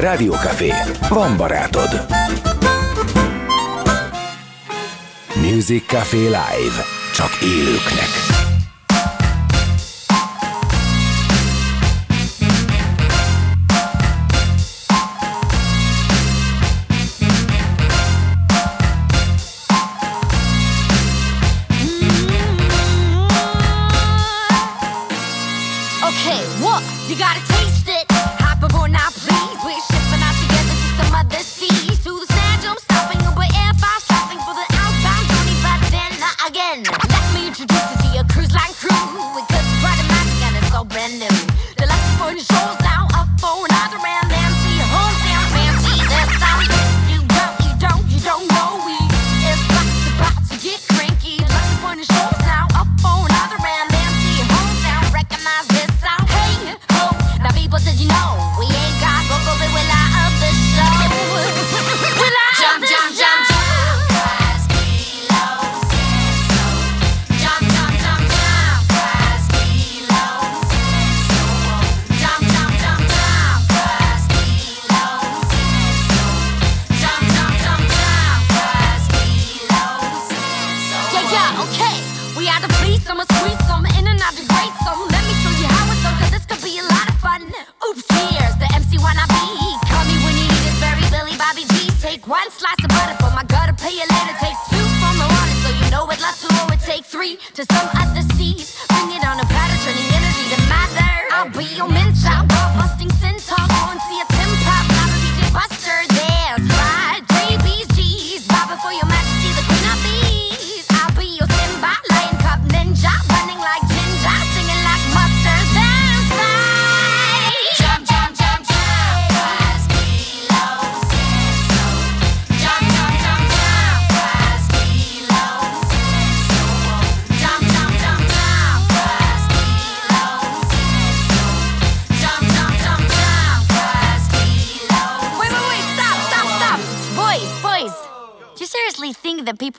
Rádiókafé. Van barátod. Music Café Live. Csak élőknek.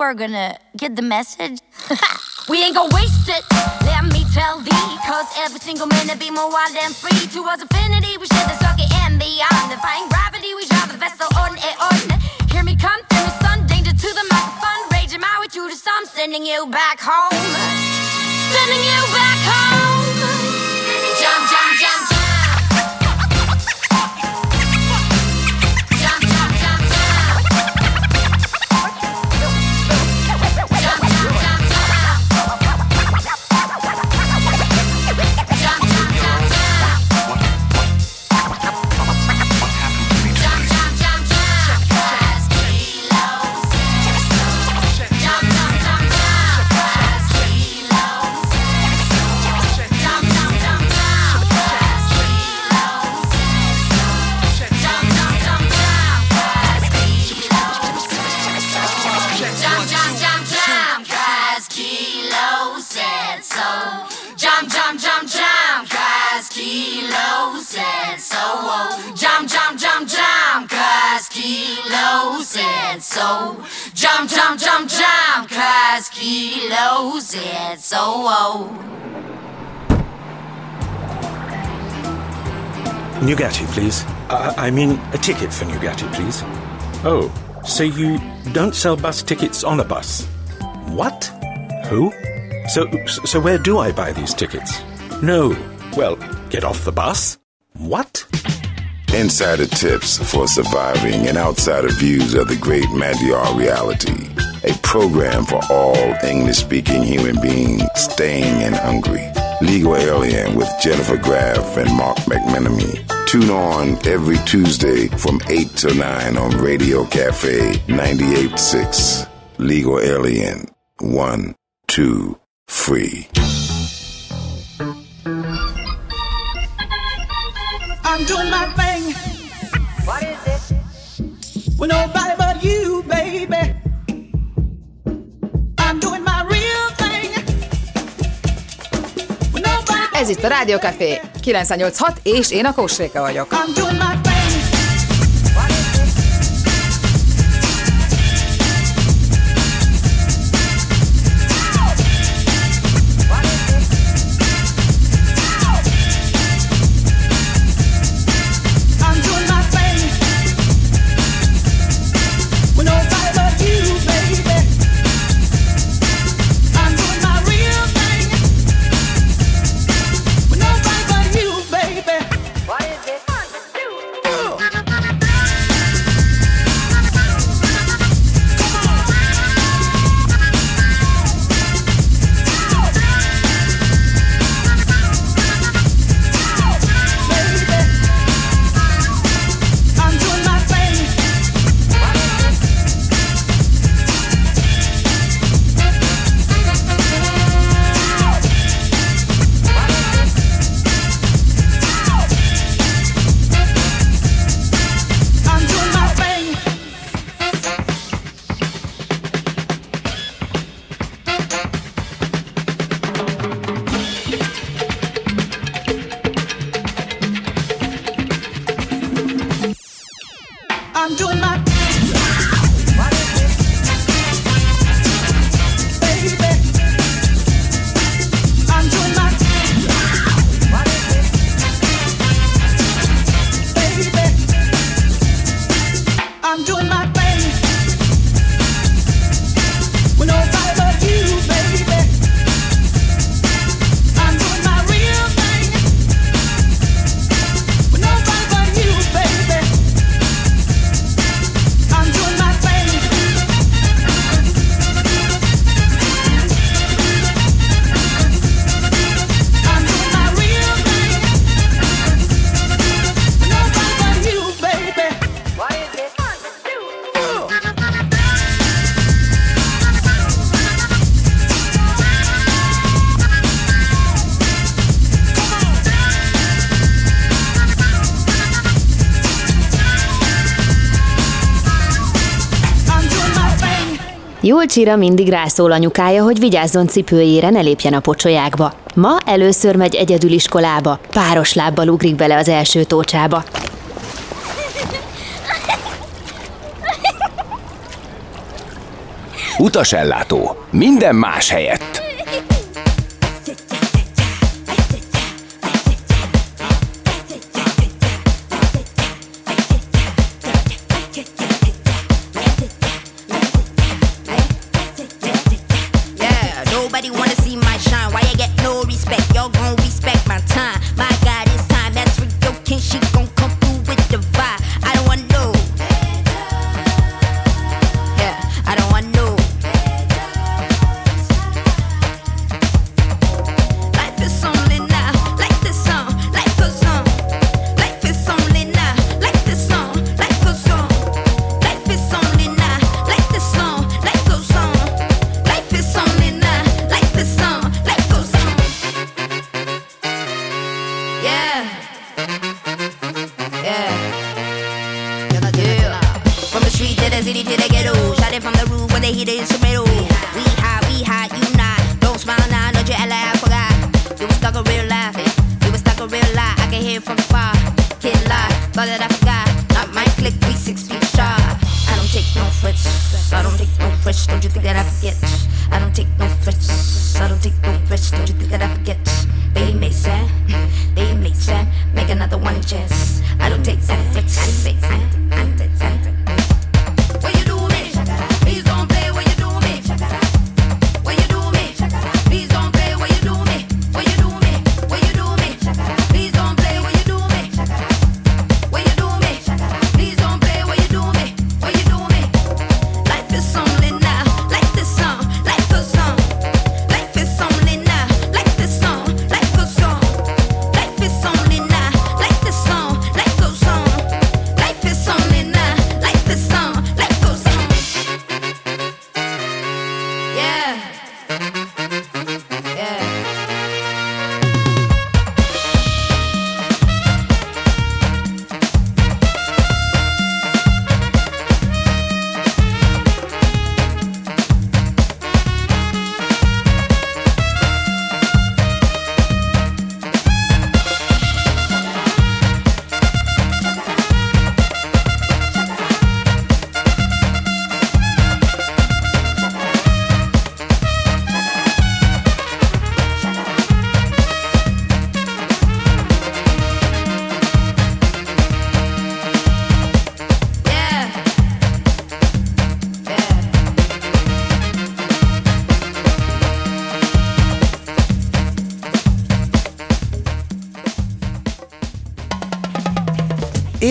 People are gonna get the message? we ain't gonna waste it, let me tell thee. Cause every single minute be more wild and free. Towards infinity, we share the circuit and beyond. Defying gravity, we drive the vessel on and on. Hear me come through the sun, danger to the microphone. Raging my way through the sun, sending you back home. Sending you back home. So. Jump, jump, jump, jump, cause Kilo said so. oh. Nugatti, please. Uh, I mean, a ticket for Nugatti, please. Oh, so you don't sell bus tickets on a bus? What? Who? So, so where do I buy these tickets? No. Well, get off the bus? What? Insider tips for surviving and outsider views of the great Magyar reality. A program for all English speaking human beings staying and hungry. Legal Alien with Jennifer Graff and Mark McMenamy. Tune on every Tuesday from 8 to 9 on Radio Cafe 98.6. Legal Alien. One, two, free. I'm doing my thing. What is it? With nobody but you, baby. I'm doing my real thing. With nobody Ez itt a Rádió Café 986, és én a Kósréka vagyok. I'm doing my Julcsira mindig rászól anyukája, hogy vigyázzon cipőjére, ne lépjen a pocsolyákba. Ma először megy egyedül iskolába, páros lábbal ugrik bele az első tócsába. Utasellátó. Minden más helyett.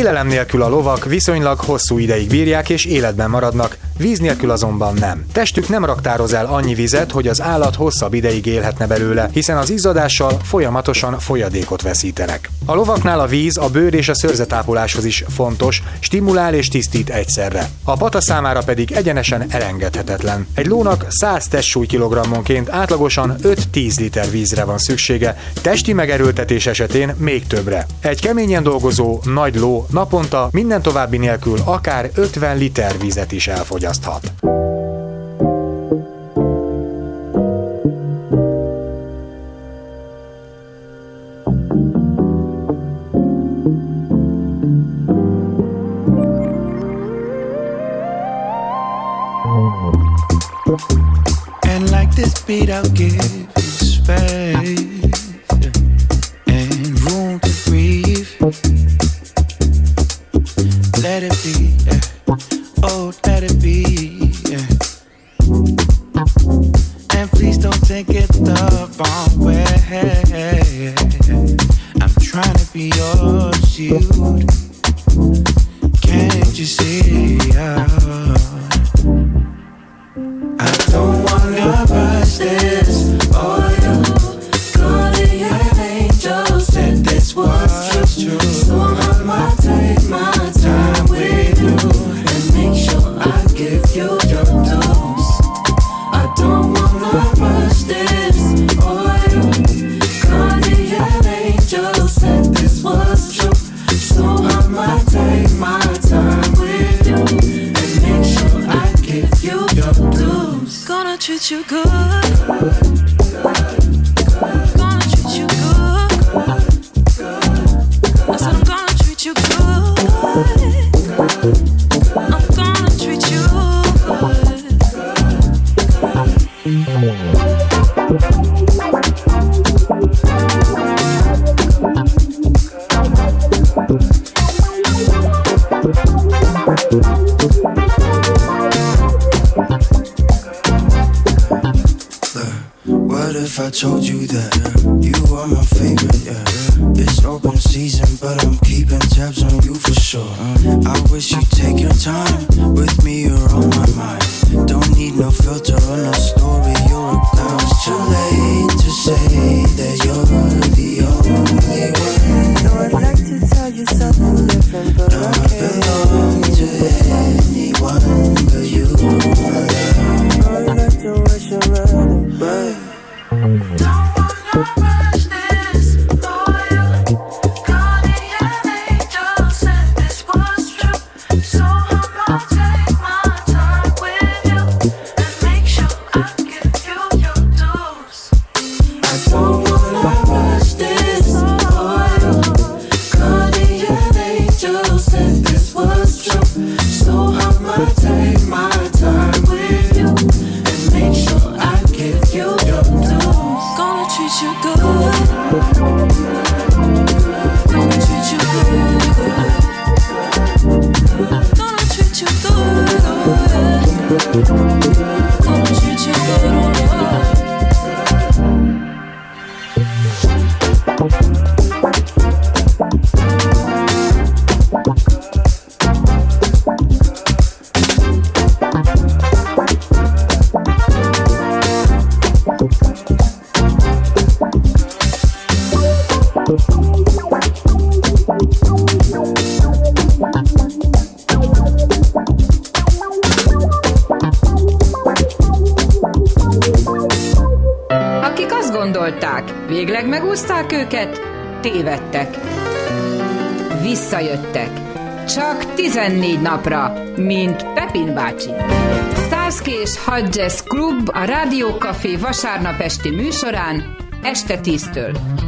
Élelem nélkül a lovak viszonylag hosszú ideig bírják és életben maradnak, víz nélkül azonban nem. Testük nem raktároz el annyi vizet, hogy az állat hosszabb ideig élhetne belőle, hiszen az izzadással folyamatosan folyadékot veszítenek. A lovaknál a víz a bőr és a szőrzetápoláshoz is fontos, stimulál és tisztít egyszerre. A pata számára pedig egyenesen elengedhetetlen. Egy lónak 100 testsúly kilogrammonként átlagosan 5-10 liter vízre van szüksége, testi megerőltetés esetén még többre. Egy keményen dolgozó nagy ló naponta minden további nélkül akár 50 liter vizet is elfogyaszthat. let it be. Yeah. Oh, let it be. And please don't the. I'm trying to be. Can't you see? Oh. told you. Bye. napra, mint Pepin bácsi. Starsky és Hodges Klub a Rádió Café vasárnap esti műsorán este 10-től.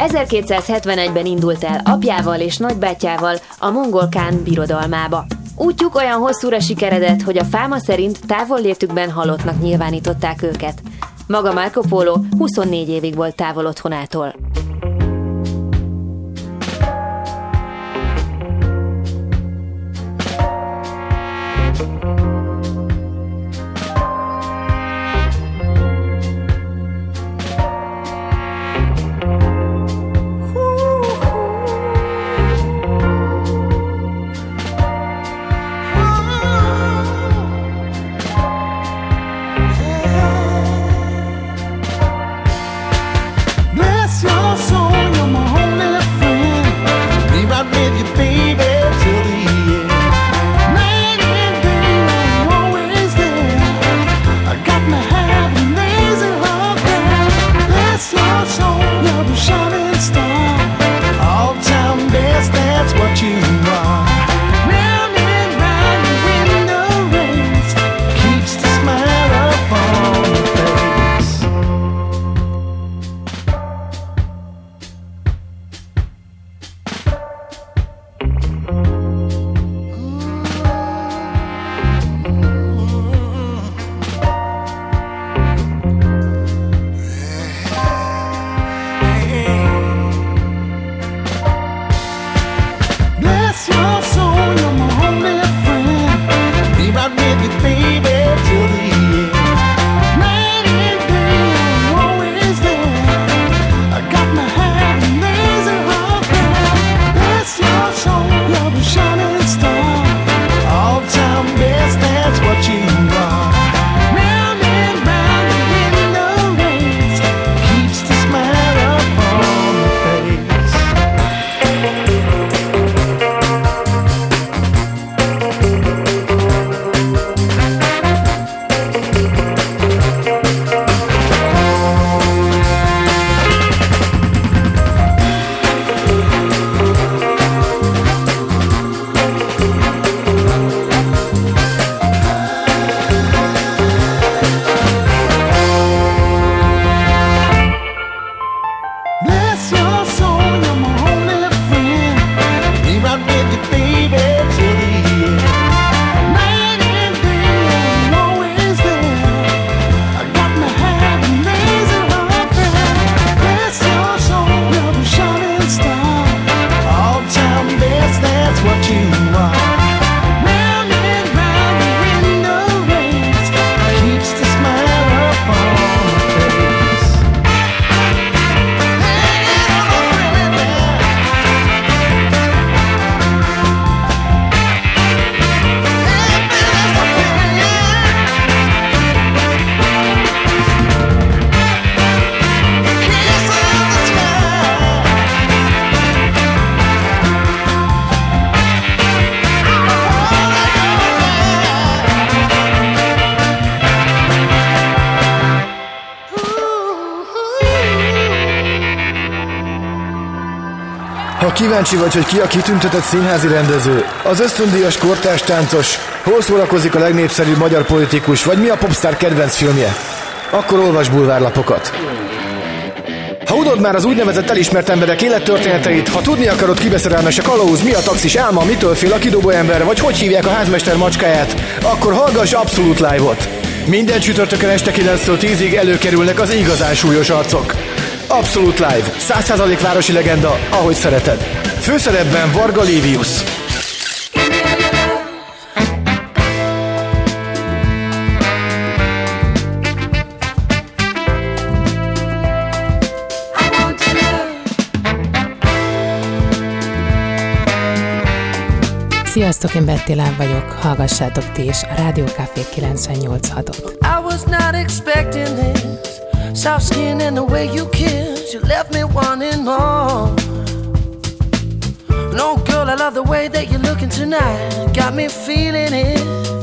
1271-ben indult el apjával és nagybátyával a mongol Kán birodalmába. Útjuk olyan hosszúra sikeredett, hogy a fáma szerint távollétükben halottnak nyilvánították őket. Maga Marco Polo 24 évig volt távol otthonától. Bless kíváncsi vagy, hogy ki a kitüntetett színházi rendező, az ösztöndíjas kortárs táncos, hol szórakozik a legnépszerűbb magyar politikus, vagy mi a popstar kedvenc filmje, akkor olvas bulvárlapokat. Ha udod már az úgynevezett elismert emberek élettörténeteit, ha tudni akarod kibeszerelmes a kalauz, mi a taxis álma, mitől fél a kidobó ember, vagy hogy hívják a házmester macskáját, akkor hallgass Abszolút Live-ot. Minden csütörtökön este 9-től 10-ig előkerülnek az igazán súlyos arcok. Abszolút Live, 100% városi legenda, ahogy szereted. Főszerepben Varga Livius. Sziasztok, én Betty Láb vagyok, hallgassátok ti is a Rádió Café 98.6-ot. I was not expecting this. Soft skin and the way you kiss, you left me wanting more. No, girl, I love the way that you're looking tonight. Got me feeling it.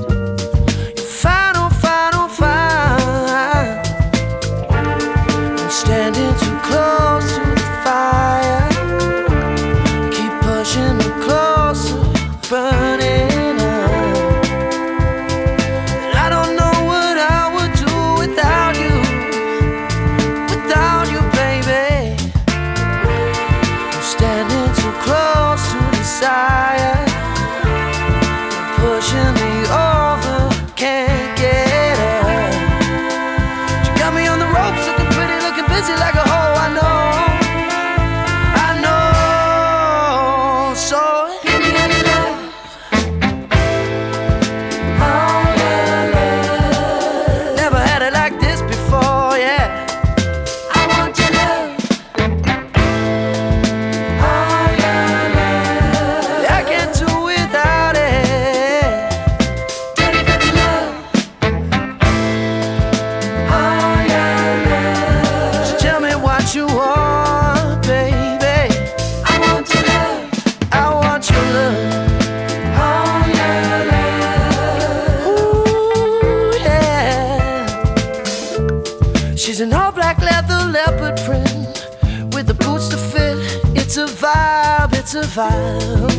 survive.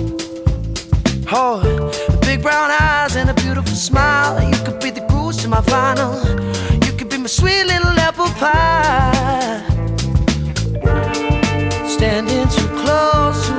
Oh, big brown eyes and a beautiful smile. You could be the groove to my vinyl. You could be my sweet little apple pie. Standing too close to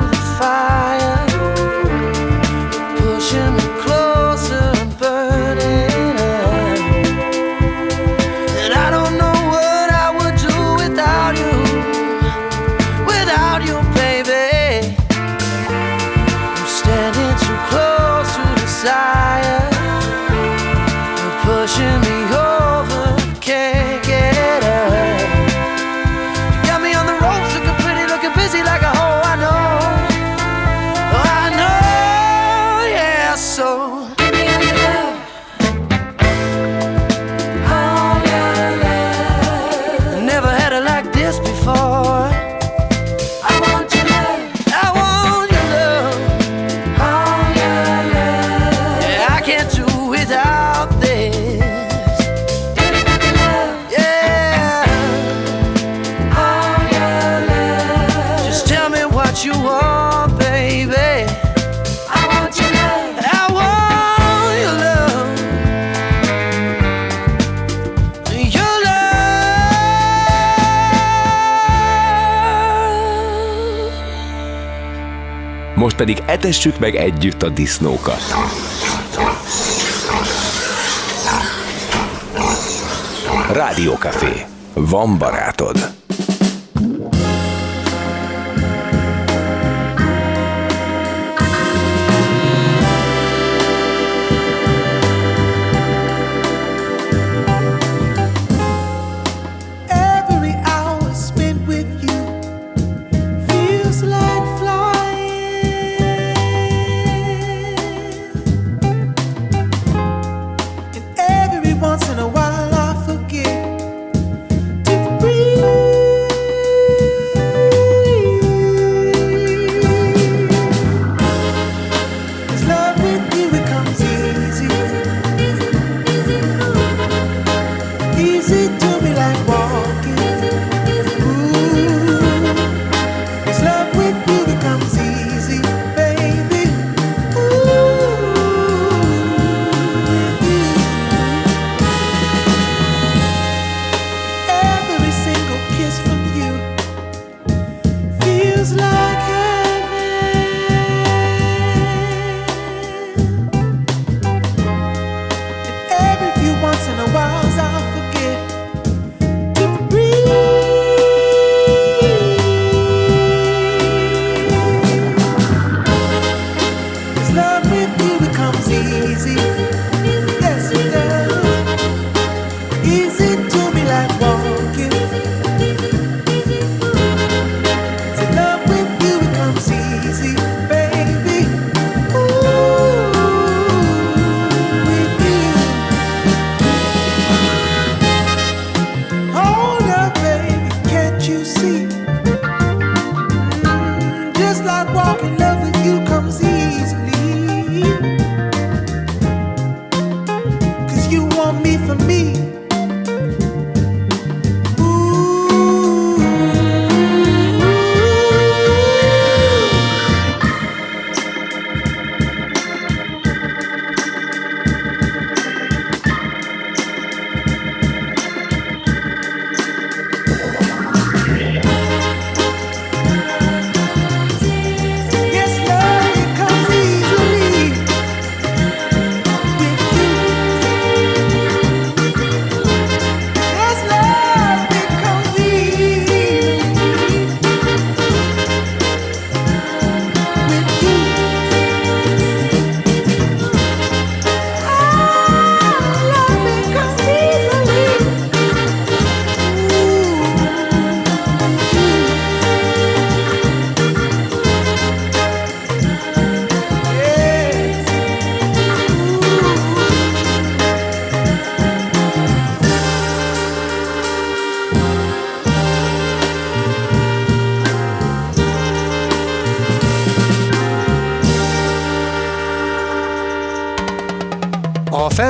pedig etessük meg együtt a disznókat. Rádiókafé. Van barátod.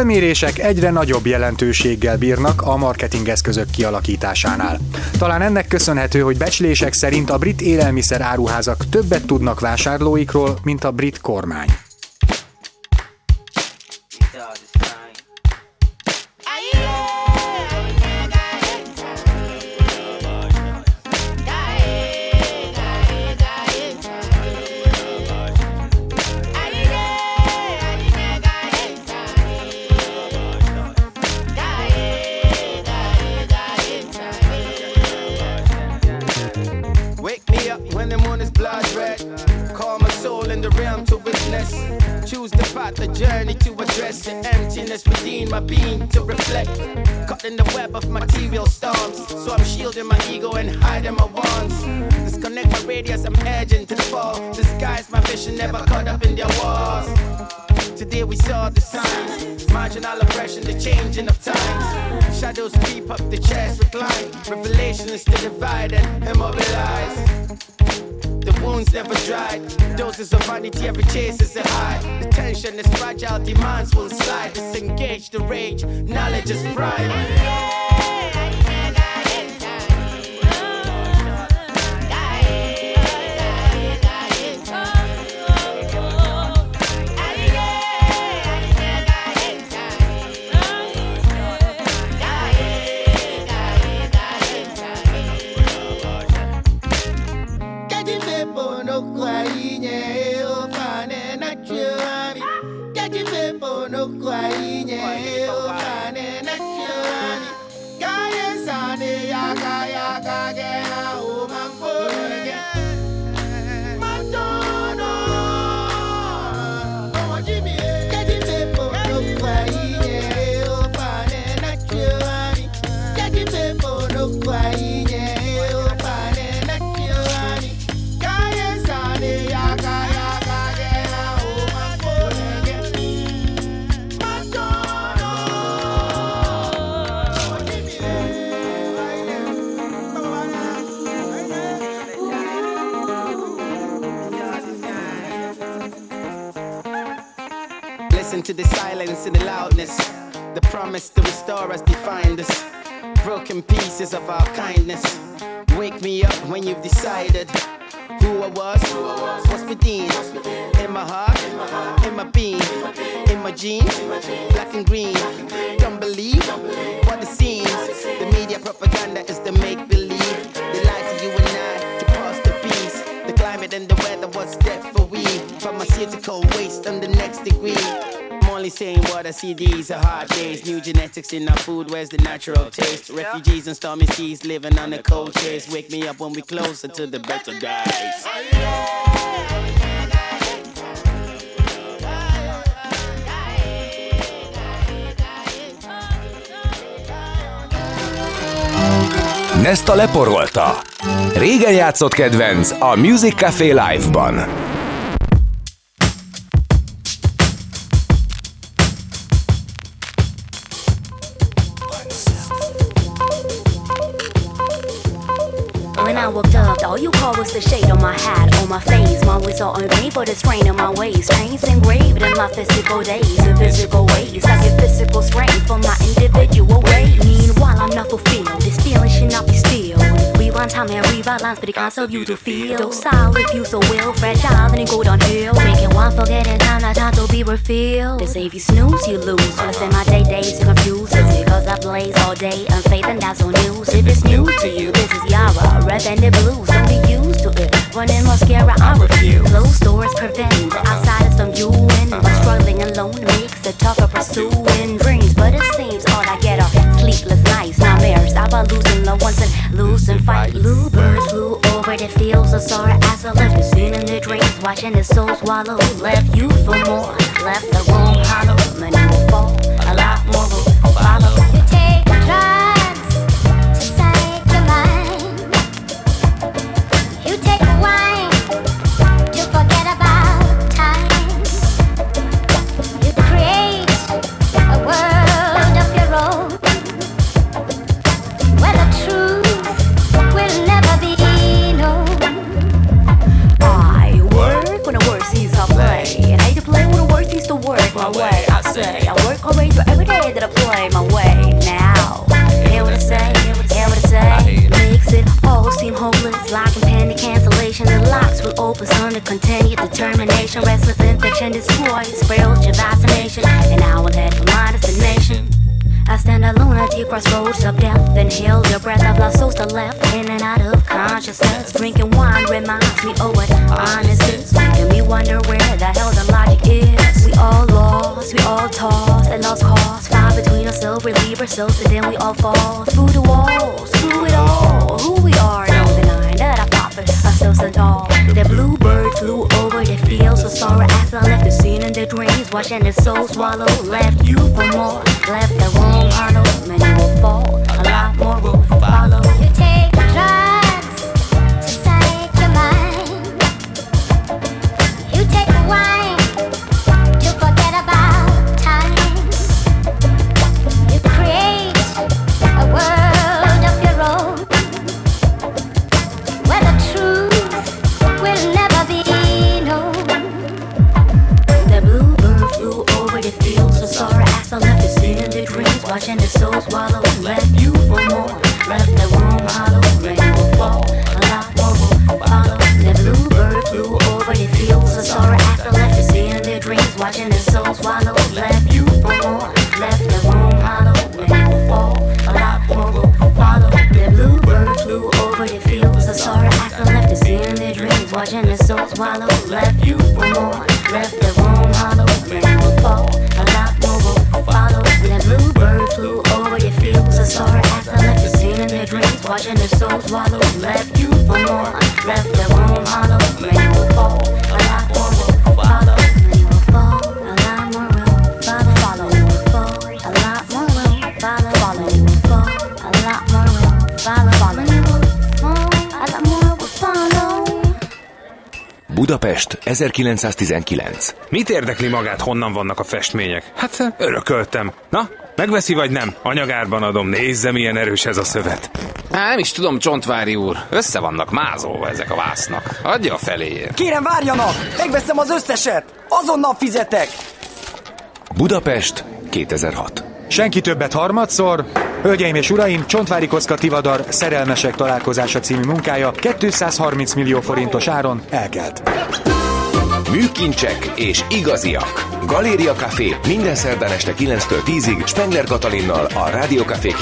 Felmérések egyre nagyobb jelentőséggel bírnak a marketingeszközök kialakításánál. Talán ennek köszönhető, hogy becslések szerint a brit élelmiszer áruházak többet tudnak vásárlóikról, mint a brit kormány. Address the emptiness within my being to reflect. Caught in the web of material storms, so I'm shielding my ego and hiding my wants. Disconnect my radius, I'm edging to the fall. Disguise my vision, never caught up in their walls. Today we saw the signs, marginal oppression, the changing of times. Shadows creep up the chest, recline. Revelation is to divide and immobilize. Wounds never dried. Doses of vanity, every chase is a high. The tension is fragile, demands will slide. Disengage the rage, knowledge is pride. Na chuami. Silence and the loudness. The promise to restore us defined us. Broken pieces of our kindness. Wake me up when you've decided who I was, who I was. what's within, in my heart, in my being, in my jeans, black and green. Don't believe what it seems. The media propaganda is the make believe. They lie to you and I to pass the peace. The climate and the weather was dead for we. Pharmaceutical waste on only saying what I see, these are hard days. New genetics in our food, where's the natural taste? Refugees and stormy seas living on the cold chase. Wake me up when we closer to the better days. Nesta leporolta. Régen játszott kedvenc a Music Café Live-ban. You call was the shade on my hat, on my face. My whistle on me for the strain on my waist. Chains engraved in my physical days, in physical ways. I get physical strength from my individual ways. Meanwhile, I'm not fulfilled. This feeling should not be still. Rewind time and rewrite lines, but it can't serve you to feel. Docile if you so will, fragile, then it go downhill. Making one forgetting time, not time to be refilled. They say if you snooze, you lose. So I spend my day days to confuse. It's because I blaze all day, unfaith and that's on news. If it's new to you, this is Yara, red and the blues. Don't be used to it. Running mascara, I refuse. Closed doors prevent outsiders from you and struggling alone makes it tougher pursuing dreams. But it seems all I get are sleepless nights, nightmares about losing loved ones and losing fights. Blue birds flew over the fields of sorrow as I left the scene in the dreams, watching the soul swallow. Left you for more, left the room hollow. Many Budapest 1919. Mit érdekli magát, honnan vannak a festmények? Hát örököltem. Na, megveszi vagy nem? Anyagárban adom, nézze milyen erős ez a szövet. Á, nem is tudom, Csontvári úr. Össze vannak mázolva ezek a vásznak. Adja a feléért. Kérem, várjanak! Megveszem az összeset! Azonnal fizetek! Budapest 2006. Senki többet harmadszor. Hölgyeim és uraim, Csontvári Koszka Tivadar Szerelmesek találkozása című munkája 230 millió forintos áron elkelt. Műkincsek és igaziak. Galéria Café minden szerdán este 9-től 10-ig Spengler Katalinnal a Rádió Café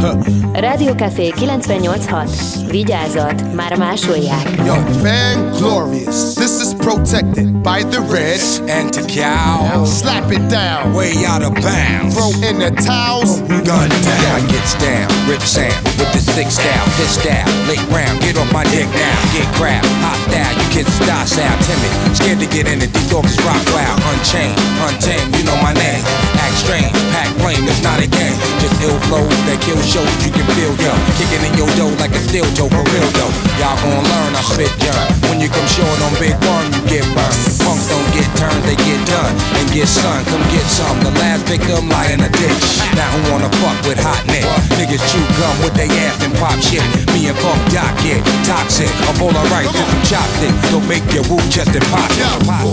98.6-on. Rádió Café 98.6. Vigyázat, már másolják. Yo, man, glorious. This is protected by the red and the cow. Slap it down, way out of bounds. Throw in the towels, gun down. Yeah, gets down, rip Sam with the six style, his style, late round, get off my dick now, get crap, hot style, you kids is docile, timid, scared to get in it, these dogs is rock wild, unchained, untamed, you know my name, act strange, pack flame, it's not a game, just ill flows that kill shows, you can feel yo, kicking in your dough like a steel toe for real though, y'all gon' learn, I spit young, when you come short on big one, you get burned, punks don't get turned, they get done, and get sun, come get some, the last victim lie in a ditch, now who wanna fuck with hot neck, niggas chew gum with they ass and pop shit, me and Funk Doc get toxic, I'm all alright, with some chopstick, don't make your woo chest impossible.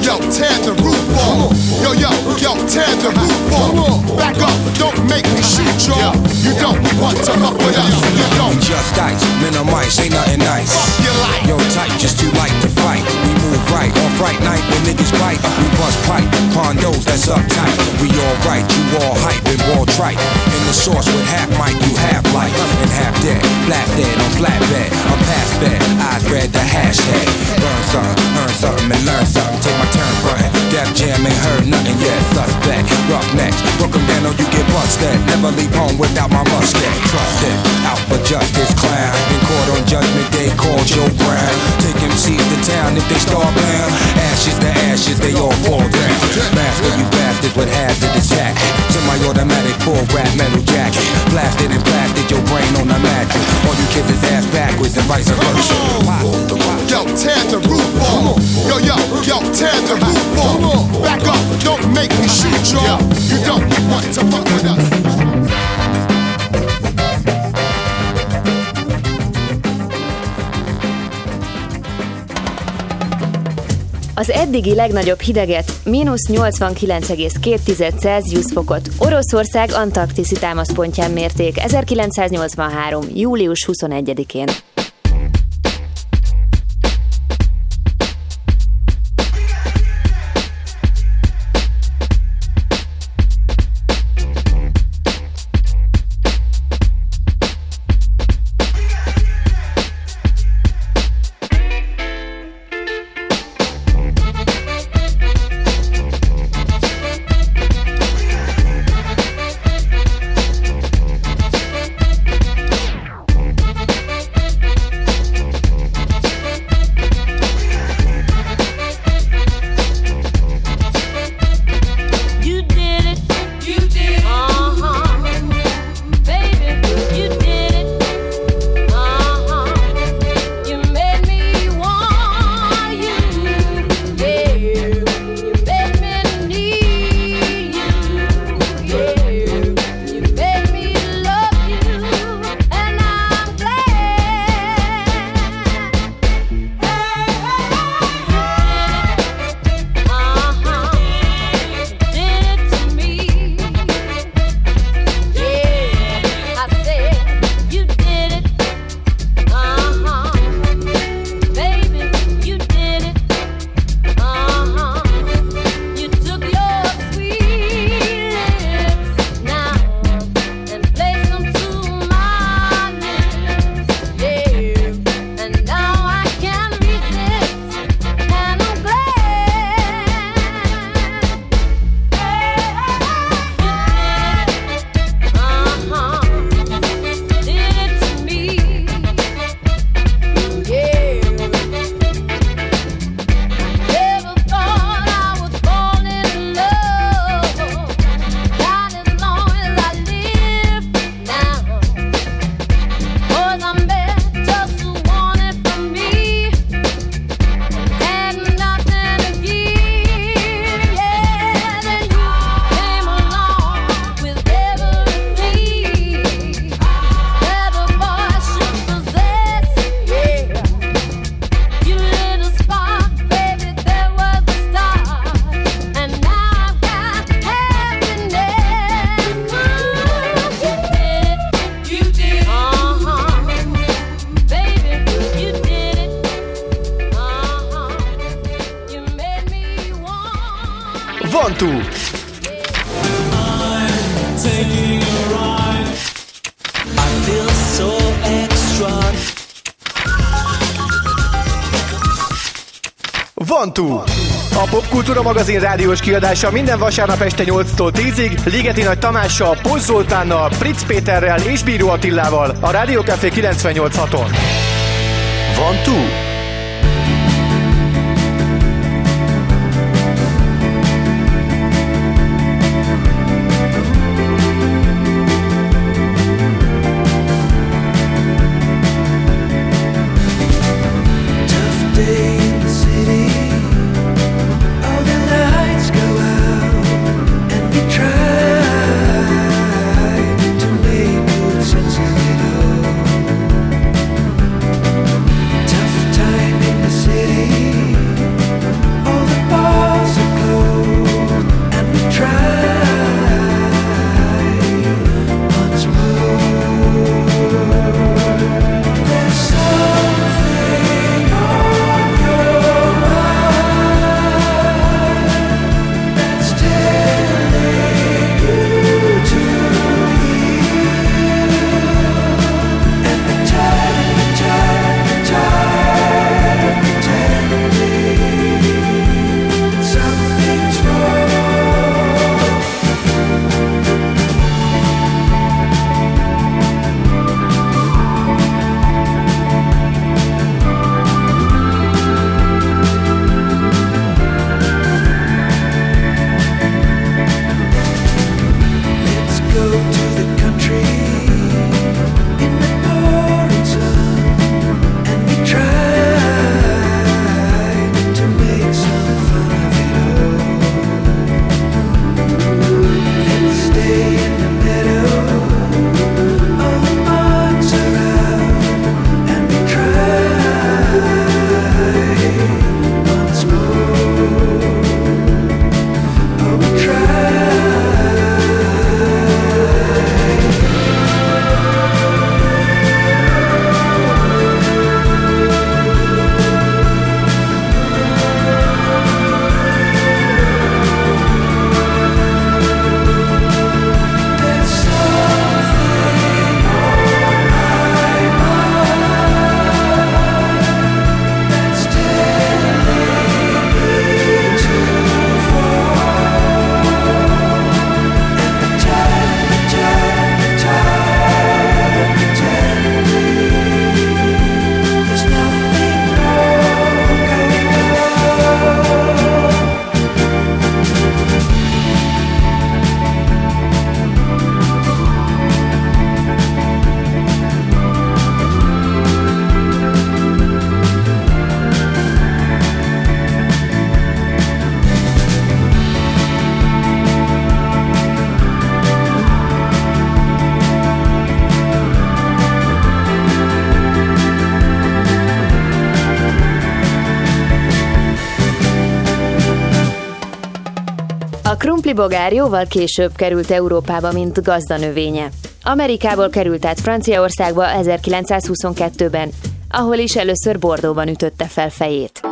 Yo, tear the roof off. Yo, yo, yo, tear the roof off. Back up, don't make me shoot y'all. You don't want to fuck with us. You don't. Just ice, minimize, ain't nothing nice. your life. Yo, tight, just too light to fight. Right on fright night when niggas bite. We bust pipe, condos that's uptight. We all right, you all hype and all trite. In the source with half mic, you half life and half dead. Black dead on flatbed, I'm past bed. Eyes red, the hashtag. Burn something, earn something and learn something. Take my turn frontin'. Def Jam ain't heard nothing yet. Suspect, rough necks, broke 'em down or you get busted. Never leave home without my musket. Trust it, out for justice, clown. In court on judgment day, call Joe Brown. Take MCs to town if they start down. Ashes to ashes, they all fall down. Master you bastards with hazardous tactics. Semi-automatic full rap metal jacket. Blasted and blasted your brain on the mattress. All you kids is ass backwards and vice versa. Yo, tear the roof off. Yo, yo, yo, tear the roof off. Back up, don't make me shoot y'all. You don't want to fuck with us. Az eddigi legnagyobb hideget, mínusz 89,2 Celsius fokot Oroszország antarktiszi támaszpontján mérték 1983. július 21-én. magazin rádiós kiadása minden vasárnap este 8-tól 10-ig Ligeti Nagy Tamással, Pozz Zoltánnal, Fritz Péterrel és Bíró Attilával. a Rádiókafé 98-on. Van túl! Zsibogár jóval később került Európába, mint gazda növénye. Amerikából került át Franciaországba 1922-ben, ahol is először Bordóban ütötte fel fejét.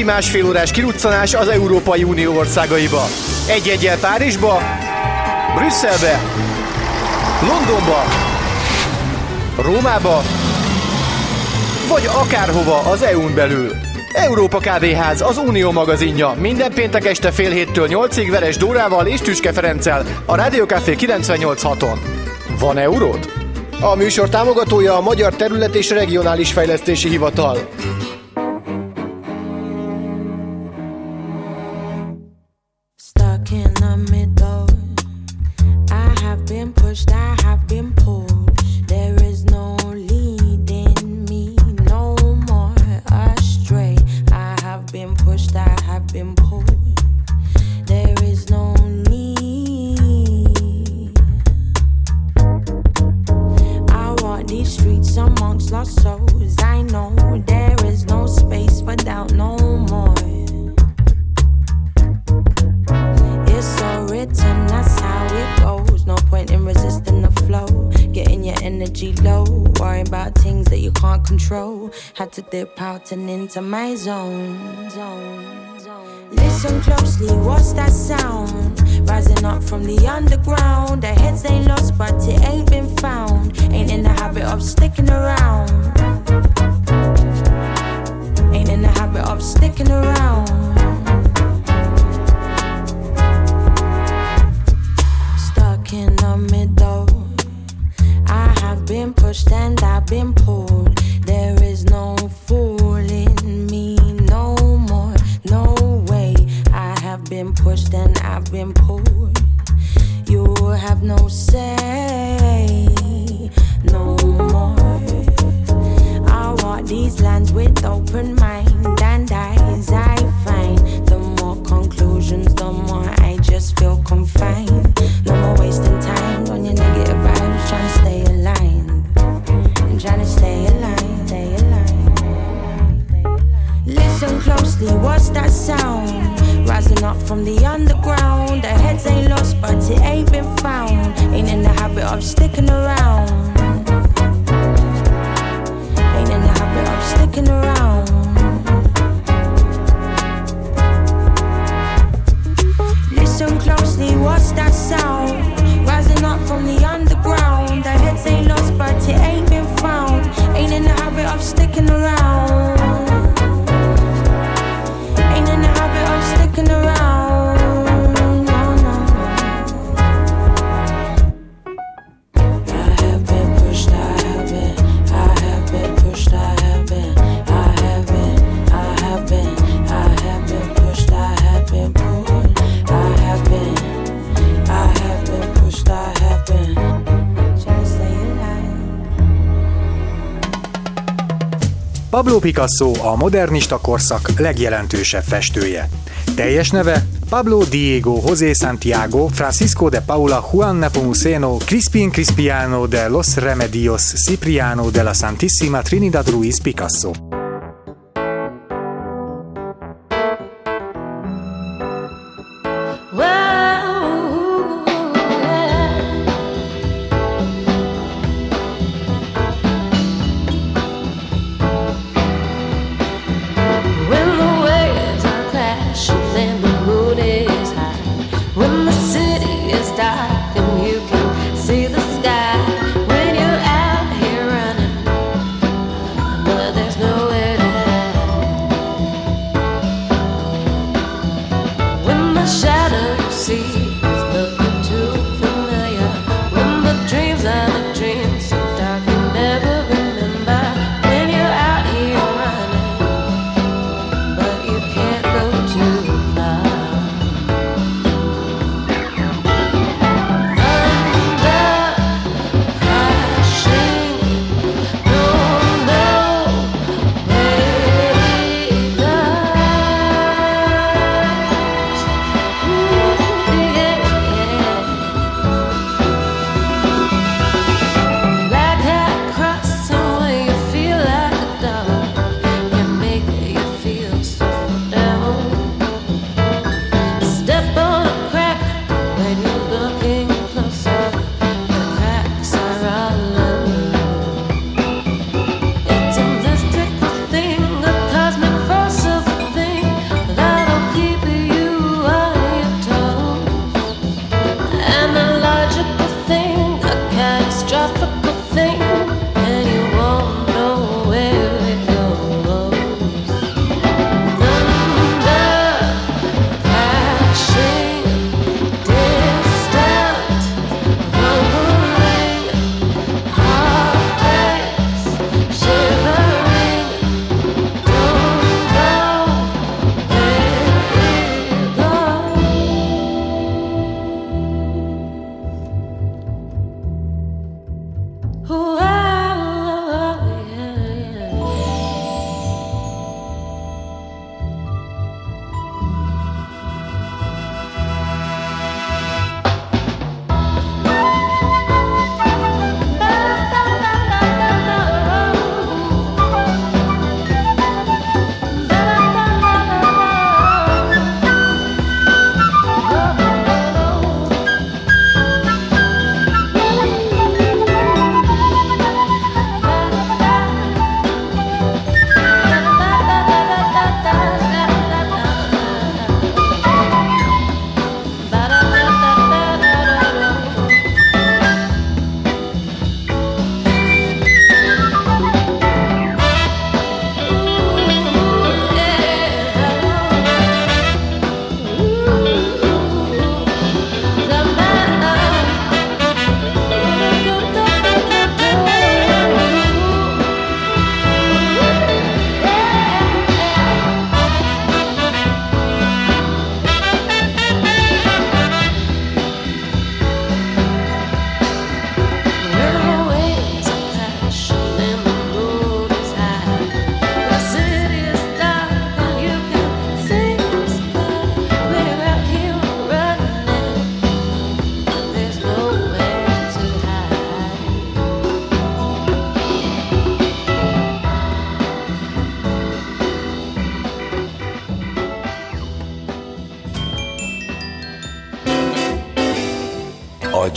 pici másfél órás kiruccanás az Európai Unió országaiba. Egy egyel Párizsba, Brüsszelbe, Londonba, Rómába, vagy akárhova az EU-n belül. Európa Kávéház, az Unió magazinja. Minden péntek este fél héttől nyolcig Veres Dórával és Tüske Ferenccel a Rádiókafé 98.6-on. Van euród? A műsor támogatója a Magyar Terület és Regionális Fejlesztési Hivatal. cannot admit into my zone. Picasso a modernista korszak legjelentősebb festője. Teljes neve Pablo Diego José Santiago Francisco de Paula Juan Nepomuceno Crispin Crispiano de los Remedios Cipriano de la Santissima Trinidad Ruiz Picasso.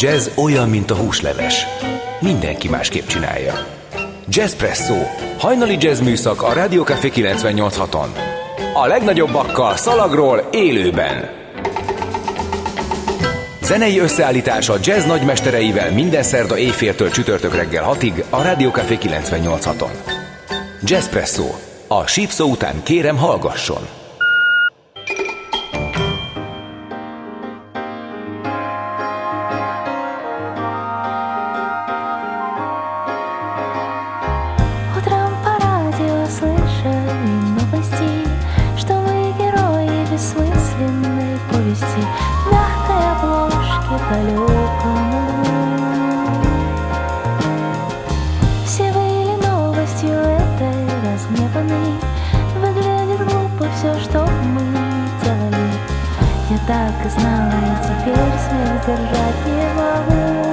Jazz olyan, mint a húsleves. Mindenki másképp csinálja. Jazzpresso. Hajnali jazz műszak a Rádió Café 98.6-on. A legnagyobbakkal szalagról élőben. Zenei összeállítás a jazz nagymestereivel minden szerda éjféltől csütörtök reggel 6-ig a Rádió Café 98.6-on. Jazzpresso. A sípszó után kérem hallgasson! В мягкой обложке далеком углу. Все были новостью этой разгневаны, выглядит глупо все, что мы делали. Я так и знала, и теперь смех держать не могу.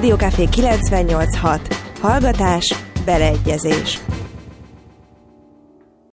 Rádiókafé 98.6. Hallgatás, beleegyezés.